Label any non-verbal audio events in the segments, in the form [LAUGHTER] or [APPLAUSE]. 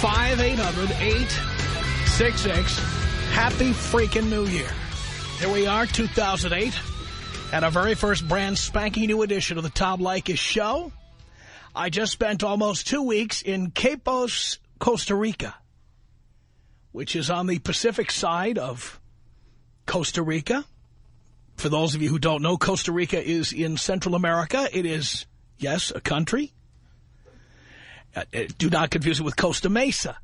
1-800-5800-866. Happy freaking New Year. Here we are, 2008, and our very first brand spanking new edition of the Tom Leykis Show. I just spent almost two weeks in Quepos, Costa Rica, which is on the Pacific side of Costa Rica. For those of you who don't know, Costa Rica is in Central America. It is, yes, a country. Uh, do not confuse it with Costa Mesa.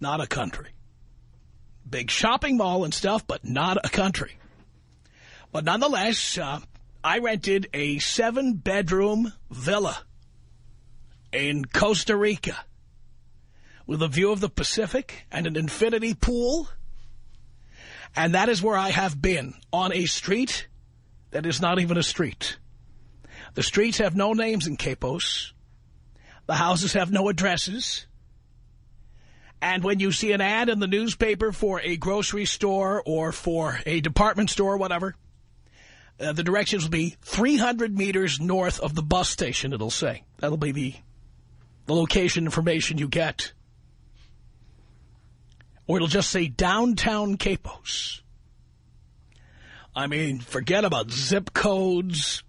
Not a country. Big shopping mall and stuff, but not a country. But nonetheless, uh, I rented a seven-bedroom villa in Costa Rica with a view of the Pacific and an infinity pool. And that is where I have been, on a street that is not even a street. The streets have no names in Quepos. The houses have no addresses. And when you see an ad in the newspaper for a grocery store or for a department store or whatever, uh, the directions will be 300 meters north of the bus station, it'll say. That'll be the, the location information you get. Or it'll just say downtown Quepos. I mean, forget about zip codes.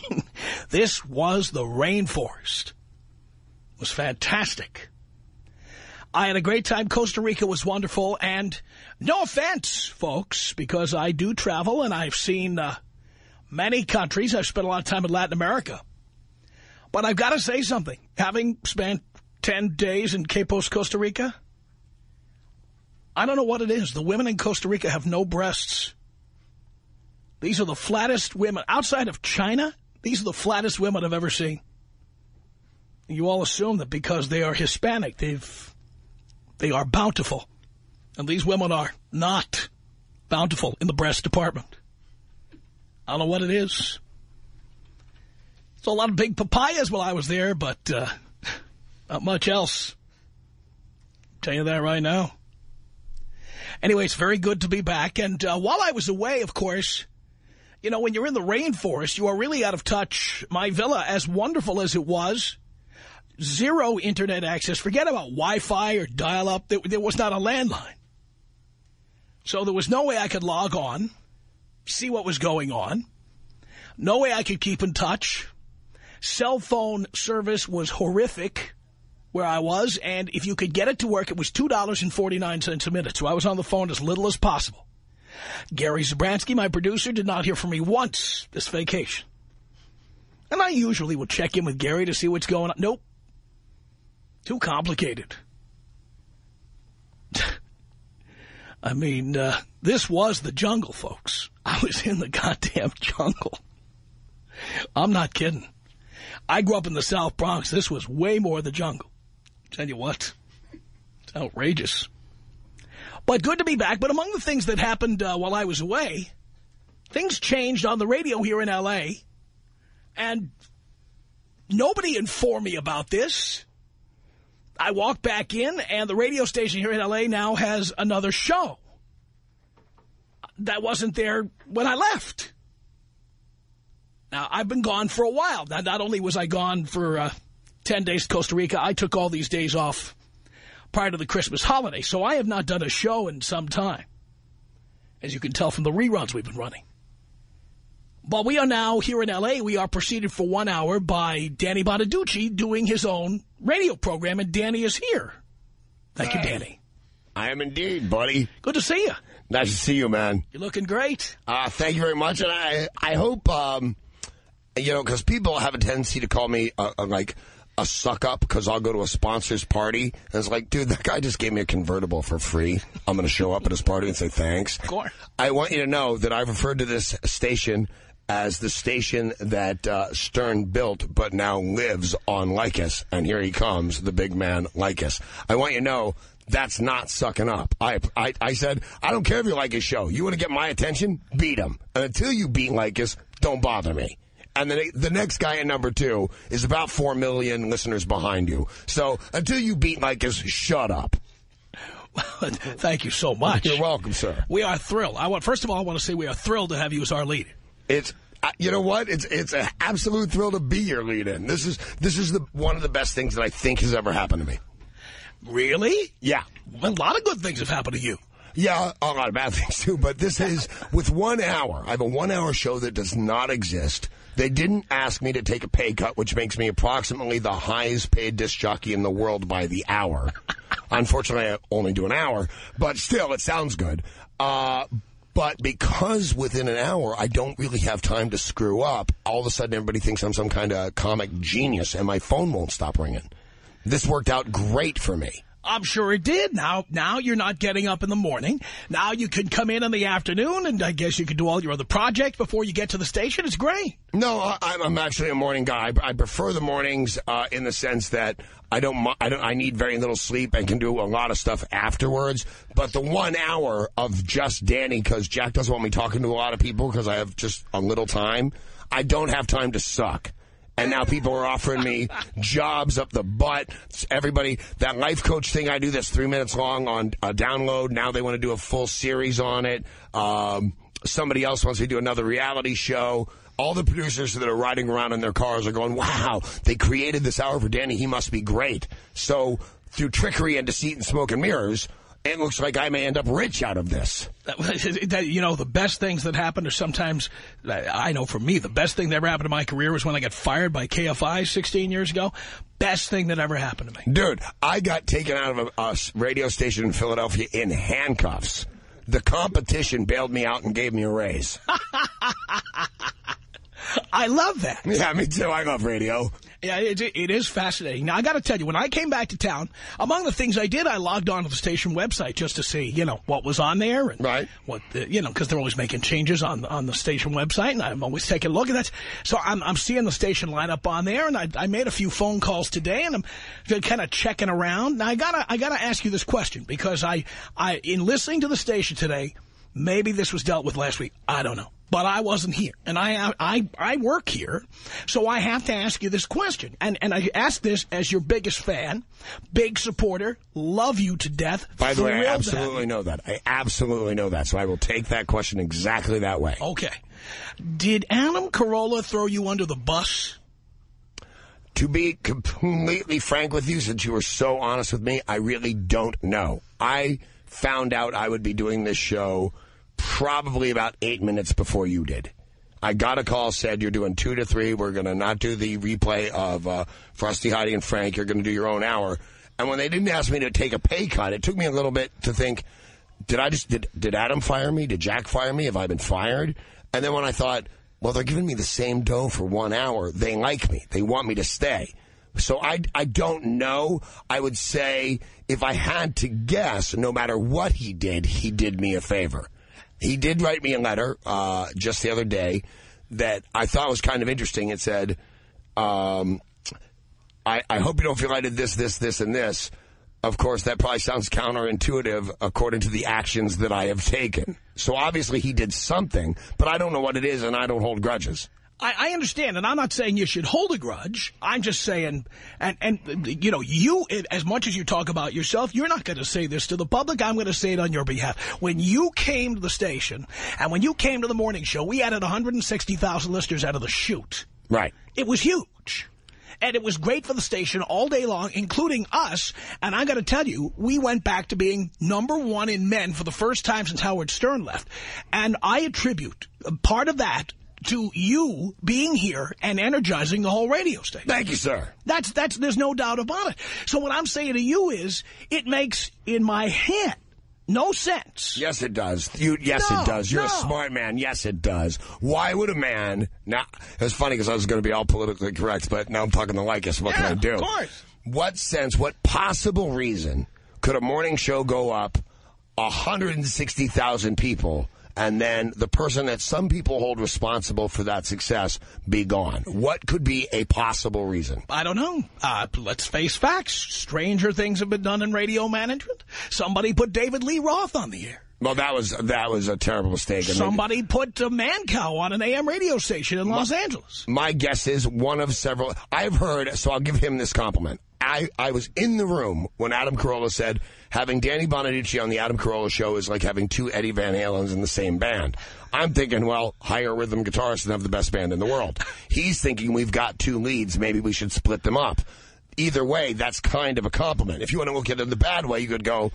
[LAUGHS] this was the rainforest. Was fantastic. I had a great time. Costa Rica was wonderful. And no offense, folks, because I do travel and I've seen uh, many countries. I've spent a lot of time in Latin America. But I've got to say something. Having spent 10 days in Quepos, Costa Rica, I don't know what it is. The women in Costa Rica have no breasts. These are the flattest women. Outside of China, these are the flattest women I've ever seen. You all assume that because they are Hispanic, they've they are bountiful. And these women are not bountiful in the breast department. I don't know what it is. It's a lot of big papayas while I was there, but uh, not much else. Tell you that right now. Anyway, it's very good to be back. And uh, while I was away, of course, you know, when you're in the rainforest, you are really out of touch. My villa, as wonderful as it was, zero internet access. Forget about Wi-Fi or dial-up. There, there, was not a landline. So there was no way I could log on, see what was going on. No way I could keep in touch. Cell phone service was horrific where I was, and if you could get it to work, it was $2.49 a minute. So I was on the phone as little as possible. Gary Zabransky, my producer, did not hear from me once this vacation. And I usually would check in with Gary to see what's going on. Nope. Too complicated. [LAUGHS] I mean, uh, this was the jungle, folks. I was in the goddamn jungle. I'm not kidding. I grew up in the South Bronx. This was way more the jungle. Tell you what, it's outrageous. But good to be back. But among the things that happened uh, while I was away, things changed on the radio here in L.A. And nobody informed me about this. I walked back in, and the radio station here in L.A. now has another show. That wasn't there when I left. Now, I've been gone for a while. Now, not only was I gone for uh, 10 days to Costa Rica, I took all these days off prior to the Christmas holiday, so I have not done a show in some time, as you can tell from the reruns we've been running. But we are now here in L.A. We are preceded for one hour by Danny Bonaducci doing his own radio program, and Danny is here. Thank you, Danny. I am indeed, buddy. Good to see you. Nice to see you, man. You're looking great. Uh, thank you very much. And I, I hope, um, you know, because people have a tendency to call me, uh, uh, like, a suck up because I'll go to a sponsor's party. And it's like, dude, that guy just gave me a convertible for free. I'm going to show up at his party and say thanks. Of course. I want you to know that I've referred to this station as the station that uh, Stern built, but now lives on Leykis. And here he comes, the big man Leykis. I want you to know that's not sucking up. I, I, I said, I don't care if you like his show. You want to get my attention? Beat him. And until you beat Leykis, don't bother me. And the, the next guy at number two is about four million listeners behind you. So until you beat Leykis, shut up. [LAUGHS] Thank you so much. You're welcome, sir. We are thrilled. I want, first of all, I want to say we are thrilled to have you as our leader. It's uh, you know what? It's it's an absolute thrill to be your lead-in. This is this is the one of the best things that I think has ever happened to me. Really? Yeah. A lot of good things have happened to you. Yeah, a lot of bad [LAUGHS] things too. But this is with one hour. I have a one-hour show that does not exist. They didn't ask me to take a pay cut, which makes me approximately the highest paid disc jockey in the world by the hour. [LAUGHS] Unfortunately, I only do an hour, but still, it sounds good. Uh, but because within an hour I don't really have time to screw up, all of a sudden everybody thinks I'm some kind of comic genius and my phone won't stop ringing. This worked out great for me. I'm sure it did. Now, now you're not getting up in the morning. Now you can come in in the afternoon, and I guess you can do all your other projects before you get to the station. It's great. No, I, I'm actually a morning guy. I prefer the mornings uh, in the sense that I don't, I don't, I need very little sleep and can do a lot of stuff afterwards. But the one hour of just Danny, because Jack doesn't want me talking to a lot of people because I have just a little time. I don't have time to suck. And now people are offering me jobs up the butt. Everybody, that life coach thing I do that's three minutes long on a download. Now they want to do a full series on it. Um, somebody else wants me to do another reality show. All the producers that are riding around in their cars are going, wow, they created this hour for Danny. He must be great. So through trickery and deceit and smoke and mirrors, it looks like I may end up rich out of this. That, [LAUGHS] you know, the best things that happen are sometimes, I know for me, the best thing that ever happened to my career was when I got fired by KFI 16 years ago. Best thing that ever happened to me. Dude, I got taken out of a, a radio station in Philadelphia in handcuffs. The competition bailed me out and gave me a raise. [LAUGHS] I love that. Yeah, me too. I love radio. Yeah, it, it is fascinating. Now, I got to tell you, when I came back to town, among the things I did, I logged on to the station website just to see, you know, what was on there. And right. What, the, you know, because they're always making changes on, on the station website, and I'm always taking a look at that. So I'm, I'm seeing the station lineup on there, and I, I made a few phone calls today, and I'm kind of checking around. Now, I got to I gotta ask you this question, because I, I, in listening to the station today, maybe this was dealt with last week. I don't know but I wasn't here. And I, I, I work here, so I have to ask you this question. And, and I ask this as your biggest fan, big supporter, love you to death. By the way, I absolutely know that. I absolutely know that. So I will take that question exactly that way. Okay. Did Adam Carolla throw you under the bus? To be completely frank with you, since you were so honest with me, I really don't know. I found out I would be doing this show probably about eight minutes before you did. I got a call, said you're doing two to three. We're going to not do the replay of uh, Frosty, Heidi, and Frank. You're going to do your own hour. And when they didn't ask me to take a pay cut, it took me a little bit to think, did I just, did, did Adam fire me? Did Jack fire me? Have I been fired? And then when I thought, well, they're giving me the same dough for one hour. They like me. They want me to stay. So I, I don't know. I would say if I had to guess, no matter what he did, he did me a favor. He did write me a letter uh, just the other day that I thought was kind of interesting. It said, um, I, I hope you don't feel I did this, this, this, and this. Of course, that probably sounds counterintuitive according to the actions that I have taken. So obviously he did something, but I don't know what it is, and I don't hold grudges. I, I, understand, and I'm not saying you should hold a grudge. I'm just saying, and, and you know, you, as much as you talk about yourself, you're not going to say this to the public. I'm going to say it on your behalf. When you came to the station, and when you came to the morning show, we added 160,000 listeners out of the chute. Right. It was huge. And it was great for the station all day long, including us. And I got to tell you, we went back to being number one in men for the first time since Howard Stern left. And I attribute uh, part of that to you being here and energizing the whole radio station. Thank you, sir. That's that's there's no doubt about it. So what I'm saying to you is it makes in my head no sense. Yes, it does. You, yes, No, it does. You're no. a smart man. Yes, it does. Why would a man... Now, it's funny because I was going to be all politically correct, but now I'm talking to Leykis. What Yeah, can I do? of course. What sense, what possible reason could a morning show go up 160,000 people and then the person that some people hold responsible for that success be gone? What could be a possible reason? I don't know. Uh, let's face facts. Stranger things have been done in radio management. Somebody put David Lee Roth on the air. Well, that was that was a terrible mistake. Somebody put uh, a Mancow on an AM radio station in Los Angeles. my guess is one of several. I've heard, so I'll give him this compliment. I, I was in the room when Adam Carolla said having Danny Bonaducci on the Adam Carolla show is like having two Eddie Van Halens in the same band. I'm thinking, well, hire a rhythm guitarist and have the best band in the world. He's thinking we've got two leads, maybe we should split them up. Either way, that's kind of a compliment. If you want to look at it in the bad way, you could go,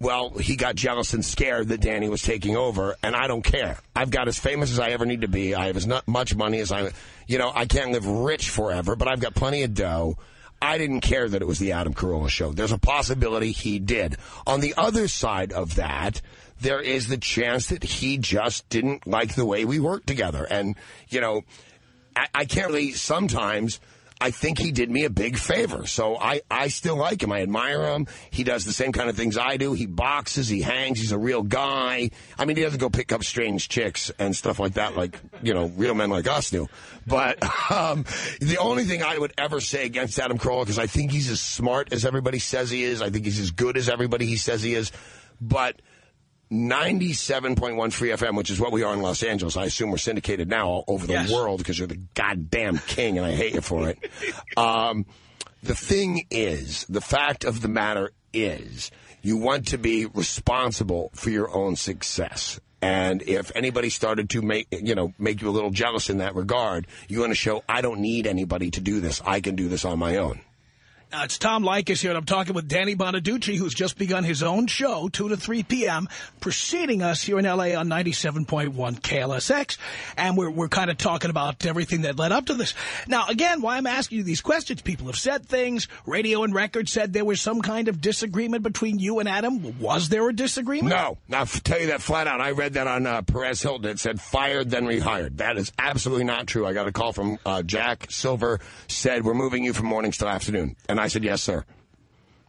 well, he got jealous and scared that Danny was taking over, and I don't care. I've got as famous as I ever need to be. I have as much money as I, you know, I can't live rich forever, but I've got plenty of dough. I didn't care that it was the Adam Carolla show. There's a possibility he did. On the other side of that, there is the chance that he just didn't like the way we worked together. And, you know, I, I can't really sometimes. I think he did me a big favor. So I, I still like him. I admire him. He does the same kind of things I do. He boxes, he hangs, he's a real guy. I mean, he doesn't go pick up strange chicks and stuff like that like, you know, real men like us do. But [LAUGHS] um, the only thing I would ever say against Adam Carolla, because I think he's as smart as everybody says he is. I think he's as good as everybody he says he is. But 97.1 Free FM, which is what we are in Los Angeles. I assume we're syndicated now all over the Yes. world because you're the goddamn king and I hate you for it. [LAUGHS] um, the thing is, the fact of the matter is, you want to be responsible for your own success. And if anybody started to make, you know, make you a little jealous in that regard, you want to show, I don't need anybody to do this. I can do this on my own. Uh, it's Tom Leykis here, and I'm talking with Danny Bonaducci, who's just begun his own show, 2 to 3 p.m., preceding us here in L.A. on 97.1 KLSX. And we're, we're kind of talking about everything that led up to this. Now, again, why I'm asking you these questions, people have said things. Radio and Record said there was some kind of disagreement between you and Adam. Was there a disagreement? No, I'll tell you that flat out. I read that on uh, Perez Hilton. It said fired, then rehired. That is absolutely not true. I got a call from uh, Jack Silver, said, we're moving you from mornings till afternoon. And I said, yes, sir.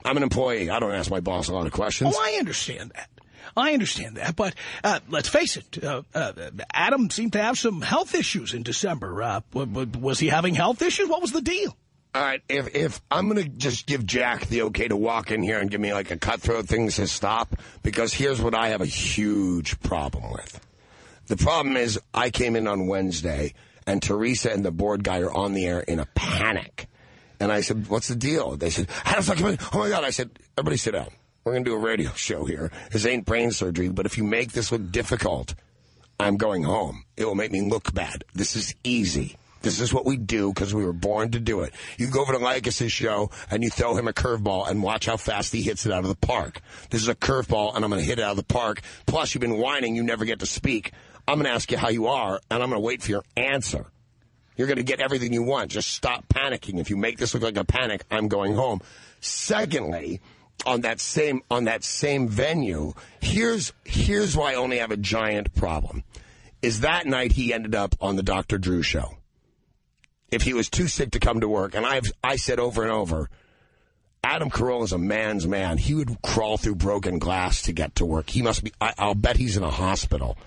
I'm an employee. I don't ask my boss a lot of questions. Oh, I understand that. I understand that, but uh, let's face it, uh, uh, Adam seemed to have some health issues in December. Uh, w- w- was he having health issues? What was the deal? All right, if if I'm going to just give Jack the okay to walk in here and give me like a cutthroat thing to stop, because here's what I have a huge problem with. The problem is I came in on Wednesday and Teresa and the board guy are on the air in a panic. And I said, what's the deal? They said, how Adam's not coming. Oh my God. I said, everybody sit down. We're going to do a radio show here. This ain't brain surgery, but if you make this look difficult, I'm going home. It will make me look bad. This is easy. This is what we do because we were born to do it. You go over to Leykis' show and you throw him a curveball and watch how fast he hits it out of the park. This is a curveball and I'm going to hit it out of the park. Plus, you've been whining. You never get to speak. I'm going to ask you how you are and I'm going to wait for your answer. You're going to get everything you want. Just stop panicking. If you make this look like a panic, I'm going home. Secondly, on that same on that same venue, here's here's why I only have a giant problem. Is that night he ended up on the Dr. Drew show. If he was too sick to come to work, and I've I said over and over, Adam Carolla is a man's man. He would crawl through broken glass to get to work. He must be. I, I'll bet he's in a hospital.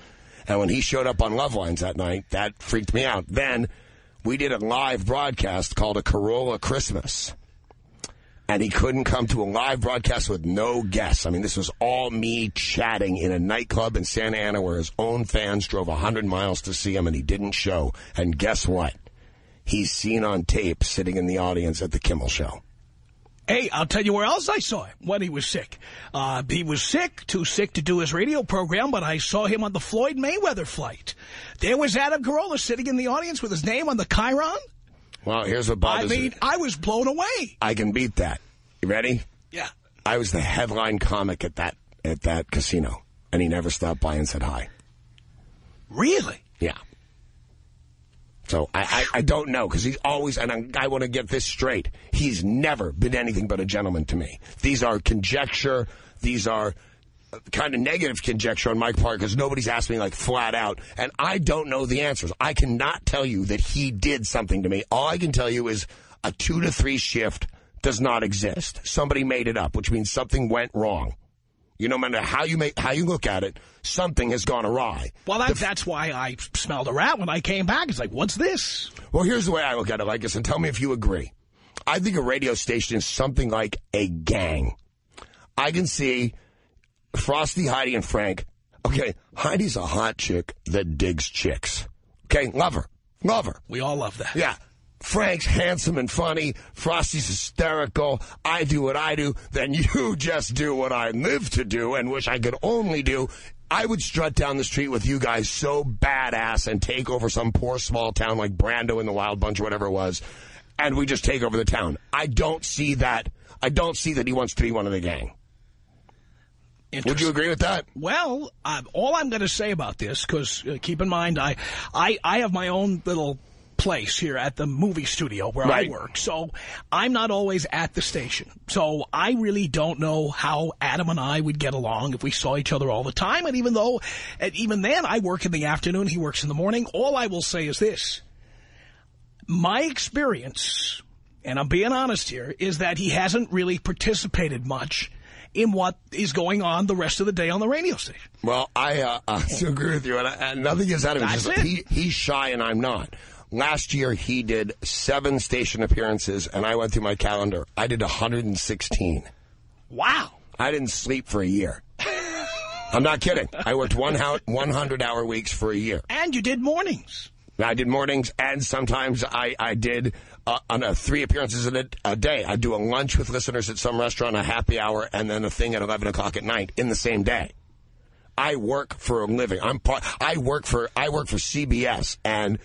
And when he showed up on Love Lines that night, that freaked me out. Then we did a live broadcast called a Carolla Christmas. And he couldn't come to a live broadcast with no guests. I mean, this was all me chatting in a nightclub in Santa Ana where his own fans drove 100 miles to see him and he didn't show. And guess what? He's seen on tape sitting in the audience at the Kimmel show. Hey, I'll tell you where else I saw him when he was sick. Uh, he was sick, too sick to do his radio program, but I saw him on the Floyd Mayweather flight. There was Adam Carolla sitting in the audience with his name on the Chiron. Well, here's what bothers me. I mean, me. I was blown away. I can beat that. You ready? Yeah. I was the headline comic at that at that casino, and he never stopped by and said hi. Really? Yeah. So I, I, I don't know because he's always and I, I want to get this straight. He's never been anything but a gentleman to me. These are conjecture. These are uh, kind of negative conjecture on my part because nobody's asked me like flat out, and I don't know the answers. I cannot tell you that he did something to me. All I can tell you is a two to three shift does not exist. Somebody made it up, which means something went wrong. You know, no matter how you make how you look at it, something has gone awry. Well, that, that's why I smelled a rat when I came back. It's like, what's this? Well, here's the way I look at it, like this, and tell me if you agree. I think a radio station is something like a gang. I can see Frosty, Heidi, and Frank. Okay, Heidi's a hot chick that digs chicks. Okay, love her. Love her. We all love that. Yeah. Frank's handsome and funny. Frosty's hysterical. I do what I do. Then [LAUGHS] you just do what I live to do and wish I could only do. I would strut down the street with you guys so badass and take over some poor small town like Brando in the Wild Bunch or whatever it was. And we just take over the town. I don't see that. I don't see that he wants to be one of the gang. Would you agree with that? Well, uh, all I'm going to say about this, because uh, keep in mind, I, I, I have my own little place here at the movie studio where right. I work. So I'm not always at the station. So I really don't know how Adam and I would get along if we saw each other all the time. And even though, and even then, I work in the afternoon, he works in the morning. All I will say is this. My experience, and I'm being honest here, is that he hasn't really participated much in what is going on the rest of the day on the radio station. Well, I, uh, [LAUGHS] I agree with you, and, I, and nothing is out of him. He, he's shy, and I'm not. Last year, he did seven station appearances, and I went through my calendar. I did 116. Wow. I didn't sleep for a year. I'm not kidding. I worked one 100-hour weeks for a year. And you did mornings. I did mornings, and sometimes I, I did uh, on a three appearances in a, a day. I do a lunch with listeners at some restaurant, a happy hour, and then a thing at 11 o'clock at night in the same day. I work for a living. I'm part. I work for. I work for CBS, and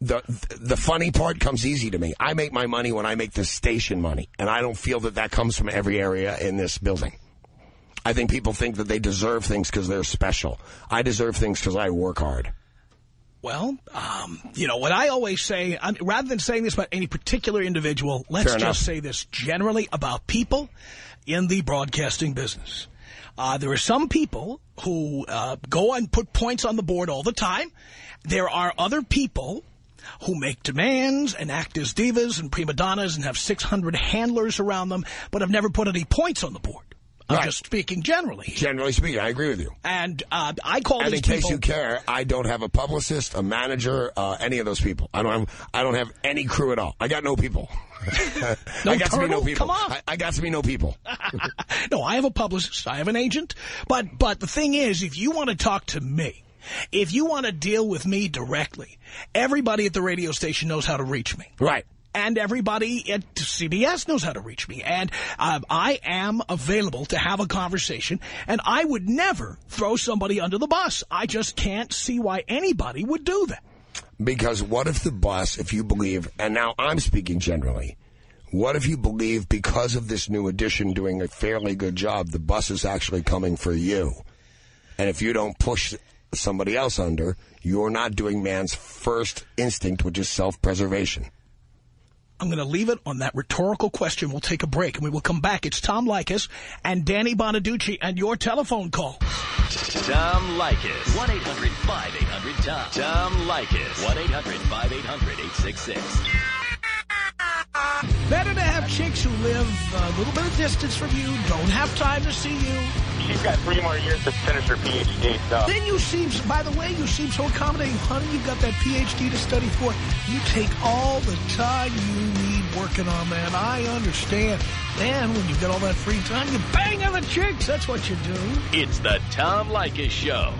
the the funny part comes easy to me. I make my money when I make the station money, and I don't feel that that comes from every area in this building. I think people think that they deserve things because they're special. I deserve things because I work hard. Well, um, you know, what I always say, I rather than saying this about any particular individual, let's Fair just enough. say this generally about people in the broadcasting business. Uh, there are some people who uh, go and put points on the board all the time. There are other people who make demands and act as divas and prima donnas and have 600 handlers around them, but have never put any points on the board. I'm Right. just speaking generally. Generally speaking, I agree with you. And uh, I call And in case people... you care, I don't have a publicist, a manager, uh, any of those people. I don't have. I don't have any crew at all. I got no people. [LAUGHS] No I got to be no people. Come on. I, I got to be no people. [LAUGHS] [LAUGHS] no, I have a publicist. I have an agent. But but the thing is, if you want to talk to me, if you want to deal with me directly, everybody at the radio station knows how to reach me. Right. And everybody at CBS knows how to reach me. And um, I am available to have a conversation. And I would never throw somebody under the bus. I just can't see why anybody would do that. Because what if the bus, if you believe, and now I'm speaking generally, what if you believe because of this new addition doing a fairly good job, the bus is actually coming for you? And if you don't push somebody else under, you're not doing man's first instinct, which is self-preservation. I'm going to leave it on that rhetorical question. We'll take a break, and we will come back. It's Tom Leykis and Danny Bonaducci and your telephone call. Tom Leykis. 1-800-5800-TOM. Tom Leykis. 1-800-5800-866. Better to have chicks who live a little bit of distance from you, don't have time to see you. She's got three more years to finish her PhD, so. Then you seem, by the way, you seem so accommodating. Honey, you've got that PhD to study for. You take all the time you need working on that. I understand. Then, when you get all that free time, you bang other chicks. That's what you do. It's the Tom Leykis Show.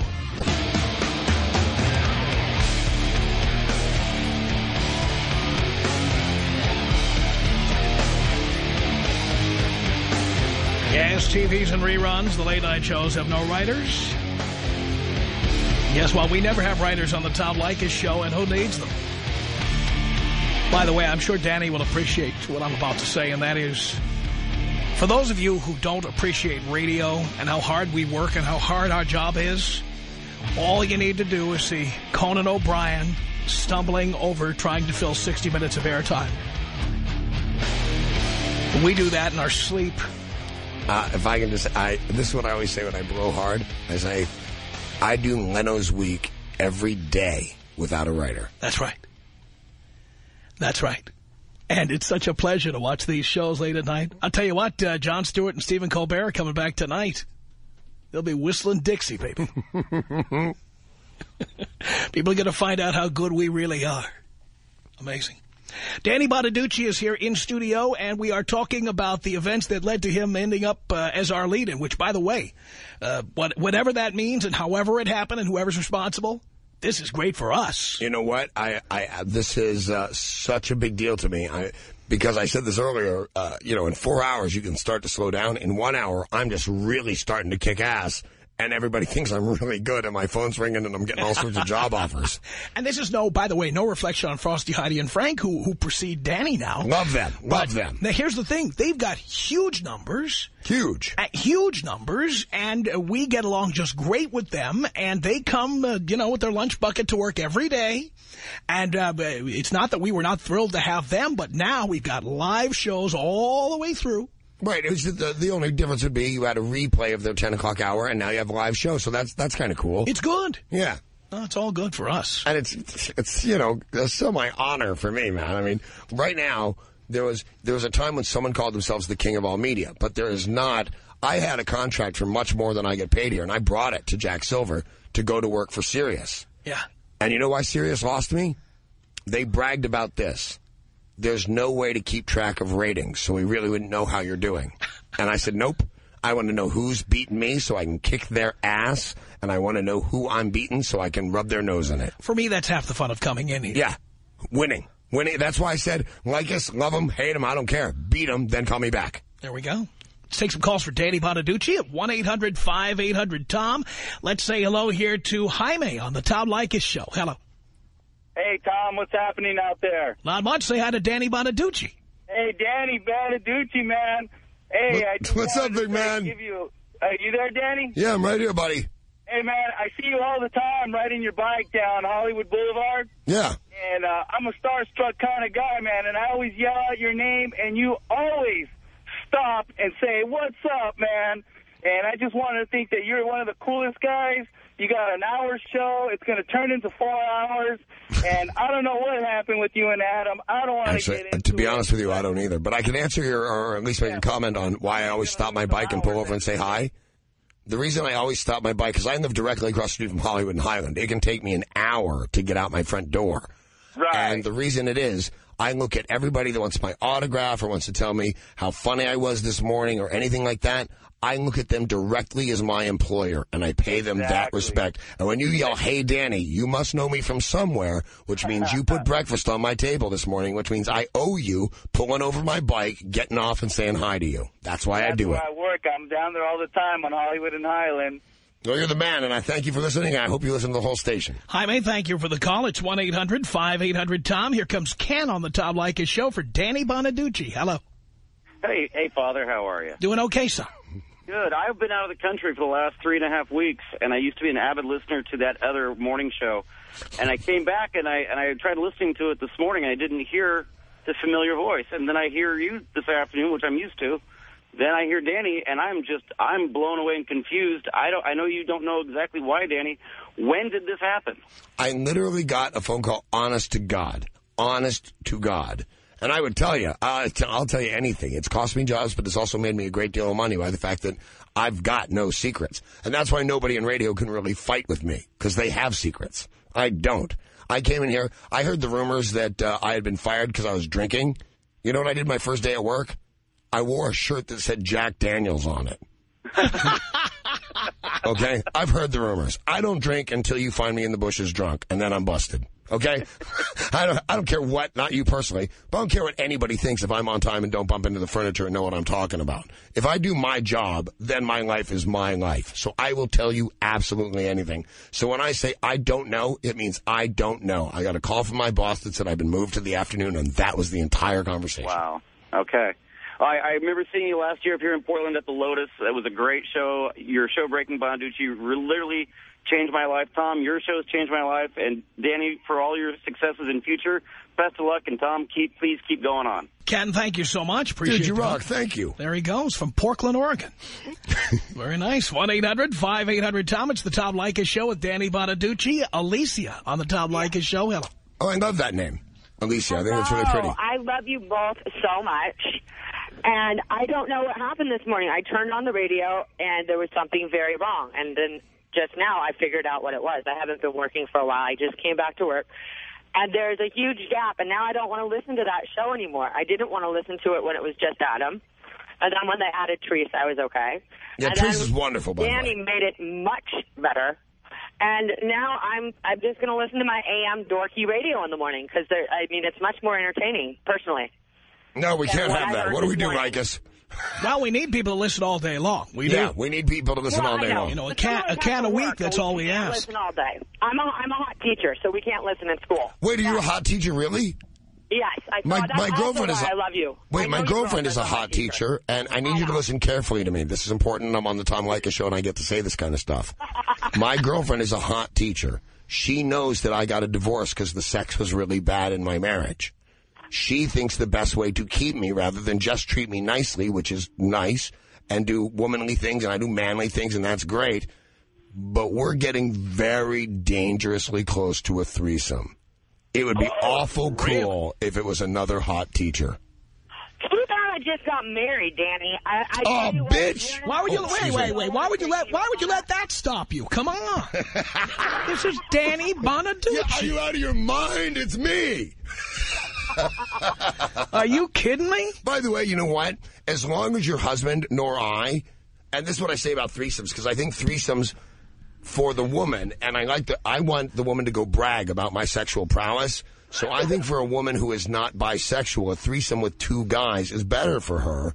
Yes, TVs and reruns, the late-night shows have no writers. Yes, well, we never have writers on the Tom Leykis show, and who needs them? By the way, I'm sure Danny will appreciate what I'm about to say, and that is, for those of you who don't appreciate radio and how hard we work and how hard our job is, all you need to do is see Conan O'Brien stumbling over trying to fill 60 minutes of airtime. We do that in our sleep. Uh, if I can just, I this is what I always say when I blow hard. I say, I do Leno's week every day without a writer. That's right. That's right. And it's such a pleasure to watch these shows late at night. I'll tell you what, uh, Jon Stewart and Stephen Colbert are coming back tonight. They'll be whistling Dixie, baby. [LAUGHS] [LAUGHS] People are going to find out how good we really are. Amazing. Danny Bonaducci is here in studio, and we are talking about the events that led to him ending up uh, as our lead-in, which, by the way, uh, what, whatever that means and however it happened and whoever's responsible, this is great for us. You know what? I, I this is uh, such a big deal to me. I because I said this earlier. Uh, you know, in four hours you can start to slow down. In one hour, I'm just really starting to kick ass. And everybody thinks I'm really good, and my phone's ringing, and I'm getting all sorts of job offers. [LAUGHS] And this is no, by the way, no reflection on Frosty, Heidi, and Frank, who who precede Danny now. Love them, love But them, Now, here's the thing: they've got huge numbers. huge. uh, huge numbers, and uh, we get along just great with them, and they come, uh, you know, with their lunch bucket to work every day, and uh, it's not that we were not thrilled to have them, but now we've got live shows all the way through. Right. It was the, the only difference would be you had a replay of their 10 o'clock hour, and now you have a live show. So that's that's kind of cool. It's good. yeah. Oh, it's all good for us. And it's, it's you know, it's still my honor for me, man. I mean, right now, there was there was a time when someone called themselves the king of all media, but there is not. I had a contract for much more than I get paid here, and I brought it to Jack Silver to go to work for Sirius. Yeah. And you know why Sirius lost me? They bragged about this. There's no way to keep track of ratings, so we really wouldn't know how you're doing. And I said, nope. I want to know who's beating me so I can kick their ass, and I want to know who I'm beating so I can rub their nose in it. For me, that's half the fun of coming in here. Yeah, winning. Winning. That's why I said, Leykis, love them, hate them, I don't care. Beat them, then call me back. There we go. Let's take some calls for Danny Bonaducci at 1-800-5800-TOM. Let's say hello here to Jaime on the Tom Leykis Show. Hello. Hey, Tom, what's happening out there? Not much. Say hi to Danny Bonaducci. Hey, Danny Bonaducci, man. Hey, I What's up, big man? Give you, are you there, Danny? Yeah, I'm right here, buddy. Hey, man, I see you all the time riding your bike down Hollywood Boulevard. Yeah. And uh, I'm a starstruck kind of guy, man, and I always yell out your name, and you always stop and say, what's up, man? And I just wanted to think that you're one of the coolest guys. You got an hour show. It's going to turn into four hours. And I don't know what happened with you and Adam. I don't want to get into to be it. honest with you, I don't either. But I can answer your, or at least make a comment on why I always stop my bike and pull over and say hi. The reason I always stop my bike is I live directly across the street from Hollywood and Highland. It can take me an hour to get out my front door. Right. And the reason it is, I look at everybody that wants my autograph or wants to tell me how funny I was this morning or anything like that. I look at them directly as my employer and I pay them that respect. And when you yell, hey, Danny, you must know me from somewhere, which means you put [LAUGHS] breakfast on my table this morning, which means I owe you pulling over my bike, getting off and saying hi to you. That's why I do it. I work. I'm down there all the time on Hollywood and Highland. Well, you're the man, and I thank you for listening. I hope you listen to the whole station. Hi, Jaime, thank you for the call. It's 1-800-5800-TOM. Here comes Ken on the Tom Leykis Show for Danny Bonaducci. Hello. Hey, hey, Father, how are you? Doing okay, son? Good. I've been out of the country for the last three and a half weeks, and I used to be an avid listener to that other morning show. And I came back and I and I tried listening to it this morning, and I didn't hear the familiar voice. And then I hear you this afternoon, which I'm used to. Then I hear Danny, and I'm just I'm blown away and confused. I don't I know you don't know exactly why, Danny. When did this happen? I literally got a phone call, honest to God, honest to God. And I would tell you, uh, I'll tell you anything. It's cost me jobs, but it's also made me a great deal of money by the fact that I've got no secrets. And that's why nobody in radio can really fight with me, because they have secrets. I don't. I came in here, I heard the rumors that uh, I had been fired because I was drinking. You know what I did my first day at work? I wore a shirt that said Jack Daniels on it. [LAUGHS] Okay? I've heard the rumors. I don't drink until you find me in the bushes drunk, and then I'm busted. Okay? [LAUGHS] I don't, I don't care what, not you personally, but I don't care what anybody thinks if I'm on time and don't bump into the furniture and know what I'm talking about. If I do my job, then my life is my life. So I will tell you absolutely anything. So when I say I don't know, it means I don't know. I got a call from my boss that said I've been moved to the afternoon, and that was the entire conversation. Wow. Okay. I, I remember seeing you last year up here in Portland at the Lotus. It was a great show. Your show, Breaking Bonaducci, re- literally changed my life. Tom, your shows changed my life. And Danny, for all your successes in future, best of luck. And Tom, keep please keep going on. Ken, thank you so much. Appreciate Dude, you the- rock. Thank you. There he goes from Portland, Oregon. [LAUGHS] Very nice. 1-800-5800-TOM. It's the Tom Leykis Show with Danny Bonaducci. Alicia on the Tom Leykis Show. Hello. Oh, I love that name. Alicia. I think that's really oh, pretty. Oh, I love you both so much. And I don't know what happened this morning. I turned on the radio, and there was something very wrong. And then just now I figured out what it was. I haven't been working for a while. I just came back to work. And there's a huge gap, and now I don't want to listen to that show anymore. I didn't want to listen to it when it was just Adam. And then when they added Teresa, I was okay. Yeah, and then Teresa's wonderful, by the way. made it much better. And now I'm I'm just going to listen to my AM dorky radio in the morning because I mean it's much more entertaining personally. No, we can't have that. What do we do, morning. Rikus? Well, we need people to listen all day long. We Yeah, do. we need people to listen Well, all day know. long. You know, a can- some of us a can a week, that's so all we can't ask. Listen all day. I'm a I'm a hot teacher, so we can't listen in school. Wait, are you a hot teacher, really? Yes, I My- thought my girlfriend is why a- I love you. Wait, my girlfriend is a hot teacher, and I need I you to listen carefully to me. This is important. I'm on the Tom Leykis show, and I get to say this kind of stuff. [LAUGHS] my girlfriend is a hot teacher. She knows that I got a divorce because the sex was really bad in my marriage. She thinks the best way to keep me, rather than just treat me nicely, which is nice, and do womanly things, and I do manly things, and that's great. But we're getting very dangerously close to a threesome. It would be oh, awful cool if it was another hot teacher. Too bad I just got married, Danny. I, I Oh, you bitch. you're- Why would you Oh, wait, wait, wait? Why would you let Why would you let that stop you? Come on. [LAUGHS] this is Danny Bonaducci. Yeah, are you out of your mind? It's me. [LAUGHS] Are you kidding me? By the way, you know what? As long as your husband nor I, and this is what I say about threesomes, because I think threesomes for the woman, and I like the, I want the woman to go brag about my sexual prowess. So I think for a woman who is not bisexual, a threesome with two guys is better for her.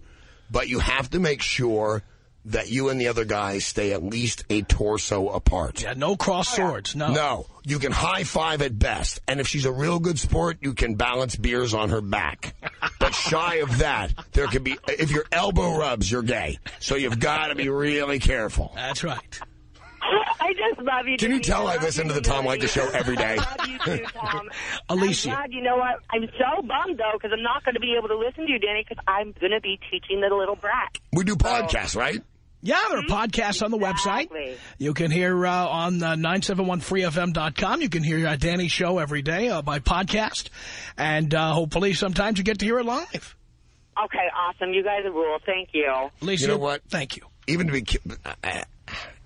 But you have to make sure that you and the other guy stay at least a torso apart. Yeah, no cross oh, swords. No. No, you can high five at best. And if she's a real good sport, you can balance beers on her back. But [LAUGHS] shy of that, there could be, if your elbow rubs, you're gay. So you've got to be really careful. That's right. I just love you. Can you tell I love listen to the Tom really. Leykis show every day? I love you too, Tom. [LAUGHS] Alicia. I'm glad, you know what? I'm so bummed, though, because I'm not going to be able to listen to you, Danny, because I'm going to be teaching the little brat. We do podcasts, right? Yeah, there are podcasts on the website. You can hear uh, on uh, 971freefm.com. You can hear uh, Danny's show every day uh, by podcast. And uh, hopefully sometimes you get to hear it live. Okay, awesome. You guys are rule. Thank you. Lisa, You know what? Thank you. Even to be, ki- uh,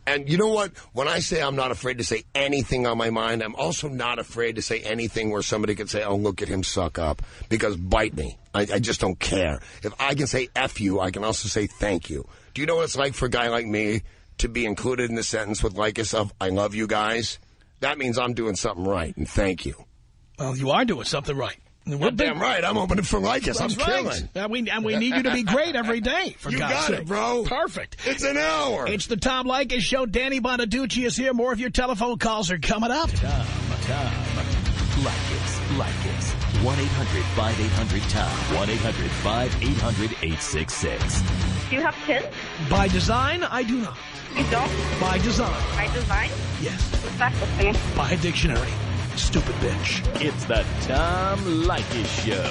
and you know what? When I say I'm not afraid to say anything on my mind, I'm also not afraid to say anything where somebody could say, "Oh, look at him suck up," because bite me. I, I just don't care. If I can say "f you," I can also say "thank you." Do you know what it's like for a guy like me to be included in the sentence with Leykis of "I love you guys"? That means I'm doing something right, and thank you. Well, you are doing something right. And we're Well, damn right, I'm opening for Leykis. I'm That's right. killing. And we, and we need you to be great every day, for You God's got sake. it, bro. Perfect. It's an hour. It's the Tom Leykis Show. Danny Bonaducci is here. More of your telephone calls are coming up. Tom, Tom. Leykis, Leykis. 1-800-5800-TOM. 1-800-5800-866. Do you have kids? By design, I do not. You don't? By design, By design? yes. What's that supposed to? By dictionary. Stupid bitch. It's the Tom Leykis Show.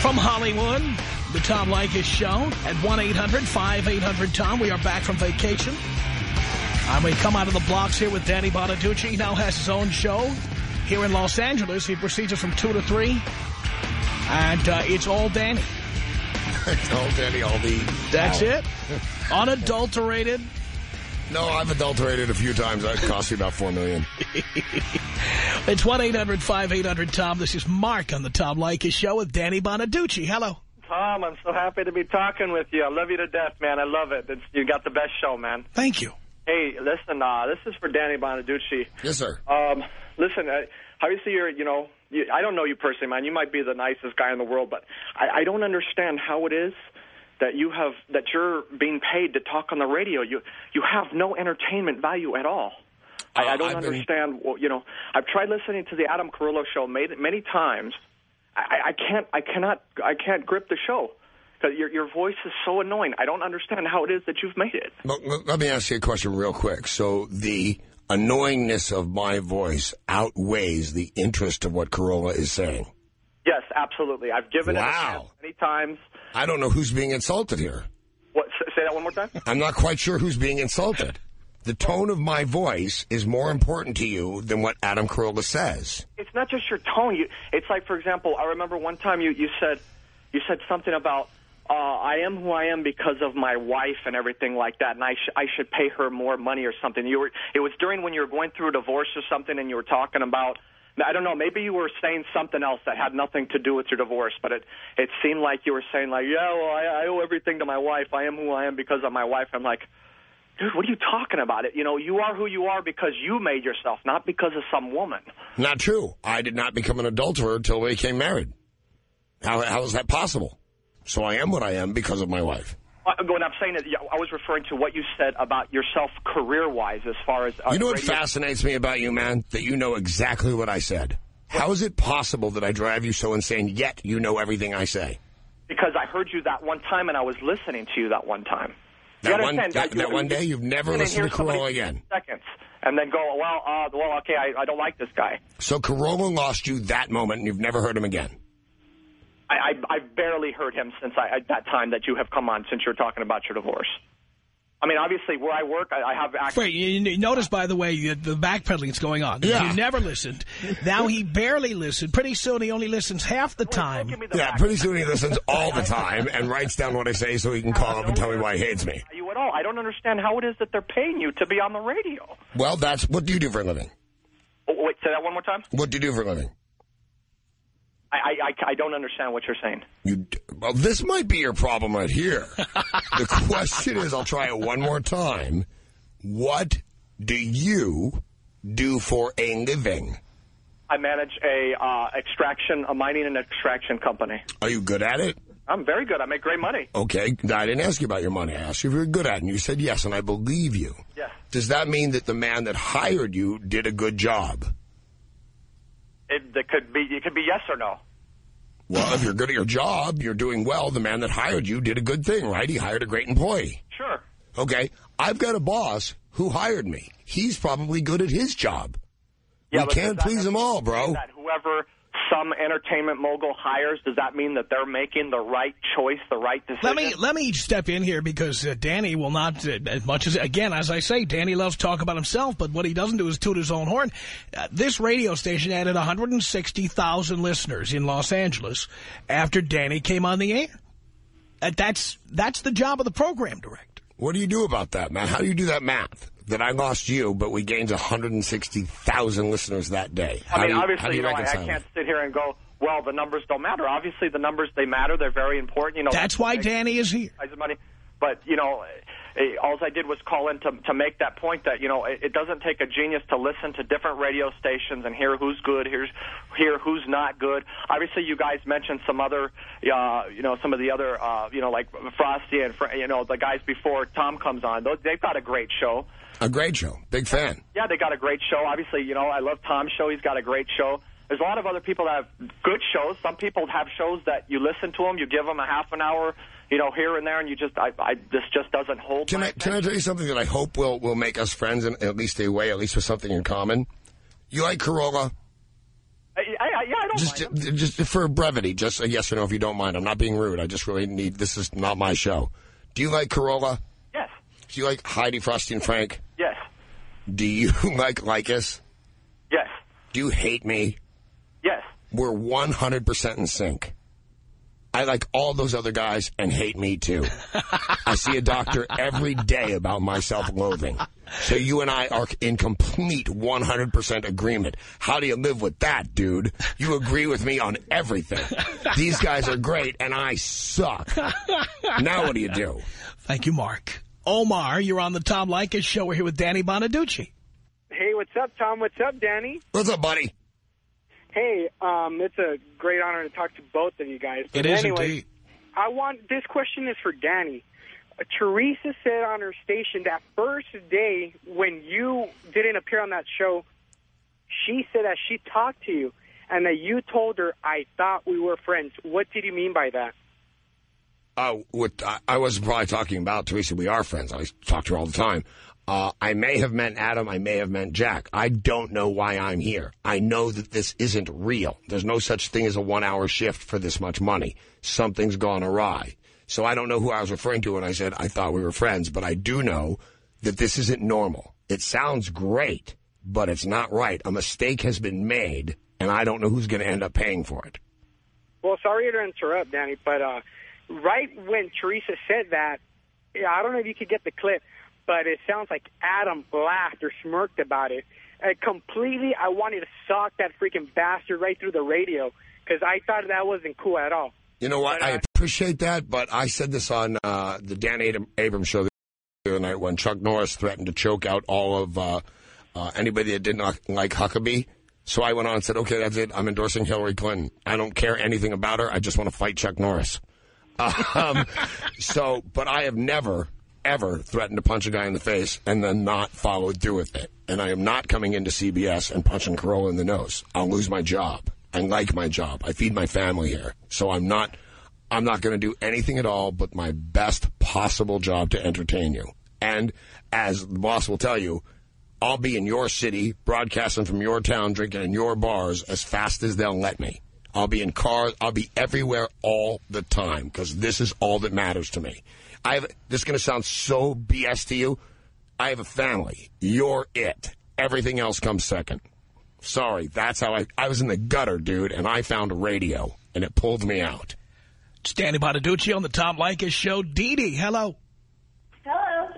From Hollywood, the Tom Leykis Show at 1-800-5800-TOM. We are back from vacation. And we come out of the blocks here with Danny Bonaducci. He now has his own show here in Los Angeles. He proceeds it from 2 to 3. And uh, it's all Danny. [LAUGHS] it's all Danny, all the. That's it. [LAUGHS] Unadulterated. No, I've adulterated a few times. That cost me about four million. [LAUGHS] It's 1-800-5800-TOM. This is Mark on the Tom Leykis Show with Danny Bonaducci. Hello. Tom, I'm so happy to be talking with you. I love you to death, man. I love it. It's, you got the best show, man. Thank you. Hey, listen, uh, this is for Danny Bonaducci. Yes, sir. Um, listen, uh, obviously you're, you know, you, I don't know you personally, man. You might be the nicest guy in the world, but I, I don't understand how it is that you have that you're being paid to talk on the radio. You you have no entertainment value at all. I, I uh, don't I've understand. Well, you know, I've tried listening to the Adam Carolla show many, many times. I, I- I can't, I cannot, I can't grip the show because your your voice is so annoying. I don't understand how it is that you've made it. Let, let- me ask you a question real quick. So the annoyingness of my voice outweighs the interest of what Carolla is saying. Yes, absolutely. I've given it a Wow. chance many times. I don't know who's being insulted here. What? Say that one more time. I'm not quite sure who's being insulted. The tone of my voice is more important to you than what Adam Carolla says. it's not just your tone. You, it's like, for example, I remember one time you, you said you said something about uh, I am who I am because of my wife and everything like that, and I sh- I should pay her more money or something. You were it was during when you were going through a divorce or something, and you were talking about. I don't know. Maybe you were saying something else that had nothing to do with your divorce, but it it seemed like you were saying like, yeah, well, I, I owe everything to my wife. I am who I am because of my wife. I'm like, dude, what are you talking about? It, you know, you are who you are because you made yourself, not because of some woman. Not true. I did not become an adulterer until we became married. How, how is that possible? So I am what I am because of my wife. What I'm saying is, I was referring to what you said about yourself career-wise, as far as uh, You know what radio- fascinates me about you, man? That you know exactly what I said. How is it possible that I drive you so insane, yet you know everything I say? because I heard you that one time, and I was listening to you that one time. That one- that- You- that one day you've never listened to Carolla again. Seconds, and then go, well, uh, well, okay, I, I don't like this guy. So Carolla lost you that moment, and you've never heard him again. I, I, I've barely heard him since I, at that time that you have come on since you're talking about your divorce. I mean, obviously, where I work, I, I have access. Wait, you, you notice, by the way, you- the backpedaling is going on. Yeah. You never listened. Now he barely listened. Pretty soon he only listens half the time. Give me the Yeah, back- pretty soon he listens all the time and writes down what I say so he can call up and tell me why he hates me. You at all? I don't understand how it is that they're paying you to be on the radio. Well, that's what do you do for a living? Oh, wait, say that one more time. What do you do for a living? I, I, I, I don't understand what you're saying. You d- well, this might be your problem right here. the [LAUGHS] question is, I'll try it one more time. What do you do for a living? I manage a uh, extraction, a mining and extraction company. Are you good at it? I'm very good. I make great money. Okay, I didn't ask you about your money. I asked you if you're good at it, and you said yes, and I believe you. Yes. Does that mean that the man that hired you did a good job? It could be. It could be yes or no. Well, if you're good at your job, you're doing well. The man that hired you did a good thing, right? He hired a great employee. Sure. Okay, I've got a boss who hired me. He's probably good at his job. Yeah, we can't please them all, bro. That whoever some entertainment mogul hires, does that mean that they're making the right choice, the right decision? Let me let me step in here because uh, Danny will not, uh, as much as, again, as I say, Danny loves to talk about himself, but what he doesn't do is toot his own horn. Uh, this radio station added 160,000 listeners in Los Angeles after Danny came on the air. Uh, that's, that's the job of the program director. What do you do about that, man? How do you do that math? That I lost you, but we gained 160,000 listeners that day. How I mean, you, obviously, you, you know, I, I can't sit here and go, well, the numbers don't matter. Obviously, the numbers they matter. They're very important. You know, That's why Danny is here. money. But you know, eh, all I did was call in to to make that point that you know it, it doesn't take a genius to listen to different radio stations and hear who's good, here's hear who's not good. Obviously, you guys mentioned some other, uh, you know, some of the other, uh, you know, like Frosty and you know the guys before Tom comes on. They've got a great show. A great show. Big fan. Yeah, they got a great show. Obviously, you know, I love Tom's show. He's got a great show. There's a lot of other people that have good shows. Some people have shows that you listen to them, you give them a half an hour, you know, here and there, and you just, I, I this just doesn't hold. Can I can I tell you something that I hope will will make us friends in at least a way, at least with something in common? You like Carolla? I, I, yeah, I don't Just mind just for brevity, just a yes or no if you don't mind. I'm not being rude. I just really need. This is not my show. Do you like Carolla? Yes, Do you like Heidi, Frosty, and Frank? yes, Do you [LAUGHS] like Leykis? yes, Do you hate me? yes. We're 100% in sync. I like all those other guys and hate me too. I see a doctor every day about my self-loathing. So you and I are in complete 100% agreement. How do you live with that, dude? You agree with me on everything. These guys are great and I suck. Now what do you do? Thank you, Mark. Omar, you're on the Tom Leykis show. We're here with Danny Bonaducci. Hey, what's up, Tom? What's up, Danny? What's up, buddy? Hey, um, it's a great honor to talk to both of you guys. It But is anyway, indeed. I want this question is for Danny. Teresa said on her station that first day when you didn't appear on that show, she said that she talked to you and that you told her, I thought we were friends. What did you mean by that? Uh, what I, I wasn't probably talking about Teresa. We are friends. I talk to her all the time. Uh, I may have meant Adam. I may have meant Jack. I don't know why I'm here. I know that this isn't real. There's no such thing as a one-hour shift for this much money. Something's gone awry. So I don't know who I was referring to when I said I thought we were friends, but I do know that this isn't normal. It sounds great, but it's not right. A mistake has been made, and I don't know who's going to end up paying for it. Well, sorry to interrupt, Danny, but uh, right when Teresa said that, yeah, I don't know if you could get the clip, but it sounds like Adam laughed or smirked about it. Uh, completely, I wanted to sock that freaking bastard right through the radio because I thought that wasn't cool at all. You know what? I appreciate that, but I said this on uh, the Dan Adam- Abrams show the other night when Chuck Norris threatened to choke out all of uh, uh, anybody that did not like Huckabee. So I went on and said, okay, that's it. I'm endorsing Hillary Clinton. I don't care anything about her. I just want to fight Chuck Norris. Um, so, but I have never, ever threatened to punch a guy in the face and then not followed through with it. And I am not coming into CBS and punching Carolla in the nose. I'll lose my job. I like my job. I feed my family here. So I'm not, I'm not going to do anything at all but my best possible job to entertain you. And as the boss will tell you, I'll be in your city, broadcasting from your town, drinking in your bars as fast as they'll let me. I'll be in cars. I'll be everywhere all the time because this is all that matters to me. I have, this is going to sound so BS to you. I have a family. You're it. Everything else comes second. Sorry, that's how I, I was in the gutter, dude, and I found a radio, and it pulled me out. It's Danny Bonaducci on the Tom Leykis Show. Dee Dee, hello. Hello.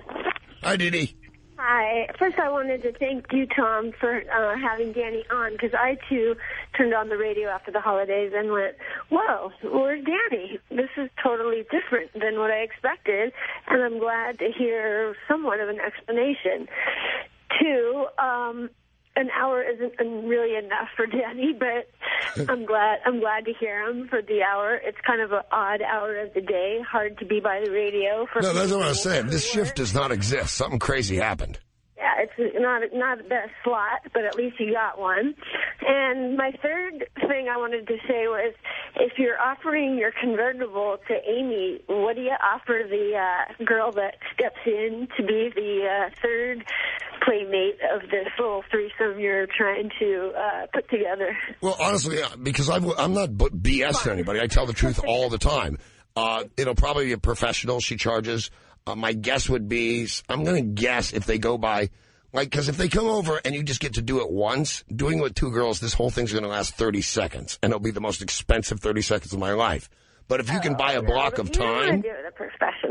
Hi, Dee Dee. Hi. First, I wanted to thank you, Tom, for uh, having Danny on, because I, too, turned on the radio after the holidays and went, whoa, where's Danny? This is totally different than what I expected, and I'm glad to hear somewhat of an explanation. Two, um, an hour isn't um, really enough for Danny, but [LAUGHS] I'm glad I'm glad to hear him for the hour. It's kind of an odd hour of the day, hard to be by the radio. For No, that's what I was saying. This shift does not exist. Something crazy happened. Yeah, it's not not the best slot, but at least you got one. And my third thing I wanted to say was, if you're offering your convertible to Amy, what do you offer the uh, girl that steps in to be the uh, third playmate of this little threesome you're trying to uh, put together? Well, honestly, uh, because I'm, I'm not BS to anybody. I tell the truth [LAUGHS] all the time. Uh, it'll probably be a professional. She charges. Uh, my guess would be, I'm going to guess if they go by, like, because if they come over and you just get to do it once, doing it with two girls, this whole thing's going to last 30 seconds, and it'll be the most expensive 30 seconds of my life. But if you can buy a block of time,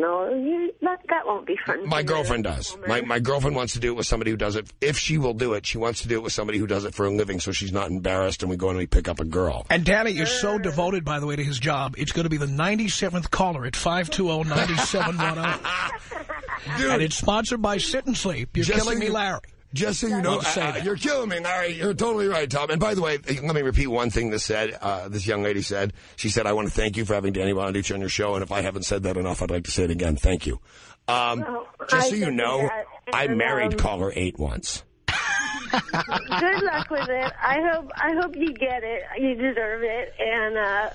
want to do it a professional. You, that, that won't be fun. my girlfriend does. My my girlfriend wants to do it with somebody who does it. If she will do it, she wants to do it with somebody who does it for a living, so she's not embarrassed. And we go and we pick up a girl. And Danny is so devoted, by the way, to his job. It's going to be the 97th caller at 520-9710. [LAUGHS] And it's sponsored by Sit and Sleep. You're Just killing me, Larry. Just so you know, Love to uh, you're killing me, Larry. You're totally right, Tom. And by the way, let me repeat one thing this said. Uh, this young lady said. She said, "I want to thank you for having Danny Bonaducci on your show." And if I haven't said that enough, I'd like to say it again. Thank you. Um, Well, just I so you know, that, I married um, caller eight once. Good luck with it. I hope I hope you get it. You deserve it. And uh,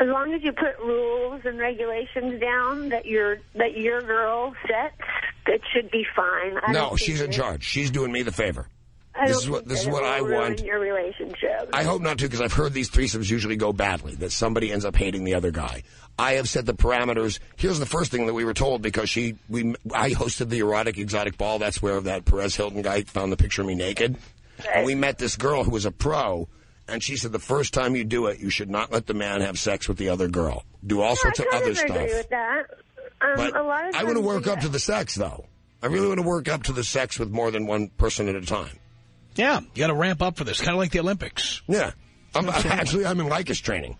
as long as you put rules and regulations down that your that your girl sets, it should be fine. I No, she's in charge. She's doing me the favor. This is what this is what I want. Your relationship. I hope not to, because I've heard these threesomes usually go badly, that somebody ends up hating the other guy. I have set the parameters. Here's the first thing that we were told because she, we, I hosted the erotic exotic ball. That's where that Perez Hilton guy found the picture of me naked. And we met this girl who was a pro, and she said the first time you do it, you should not let the man have sex with the other girl. Do all sorts I of other stuff. agree with that. Um, But a lot of I want to work up to the sex, though. I really want to work up to the sex with more than one person at a time. Yeah, you got to ramp up for this, kind of like the Olympics. Yeah. I'm, [LAUGHS] actually, I'm in Leykis training.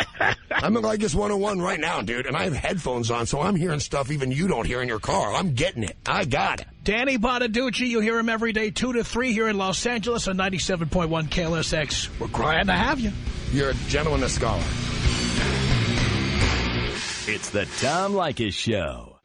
[LAUGHS] I'm in Leykis 101 right now, dude, and I have headphones on, so I'm hearing stuff even you don't hear in your car. I'm getting it. I got it. Danny Bonaducci, you hear him every day, 2 to 3 here in Los Angeles on 97.1 KLSX. We're glad to have you. You're a gentleman, a scholar. It's the Tom Leykis Show.